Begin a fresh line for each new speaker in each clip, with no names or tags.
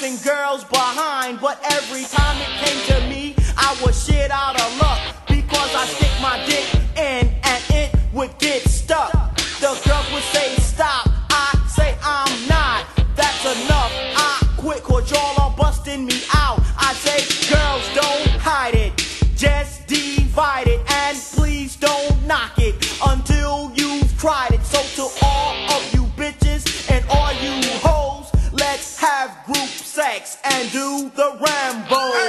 asking girls behind, but every time it came to me, I was shit out of luck because I stick my dick in and it would get stuck. The girls would say stop, I say I'm not. That's enough. I quit cause y'all are busting me out. I say girls don't hide it, just divide it and please don't knock it sex and do the Rambo.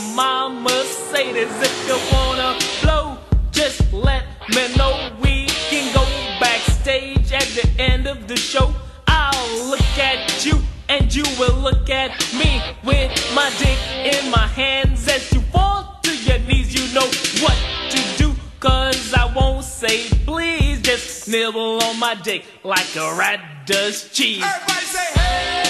In my Mercedes. If you wanna blow, just let me know. We can go backstage at the end of the show. I'll look at you and you will look at me with my dick in my hands as you fall to your knees. You know what to do, cause I won't say please. Just nibble on my dick like a rat does cheese.
Everybody say, hey.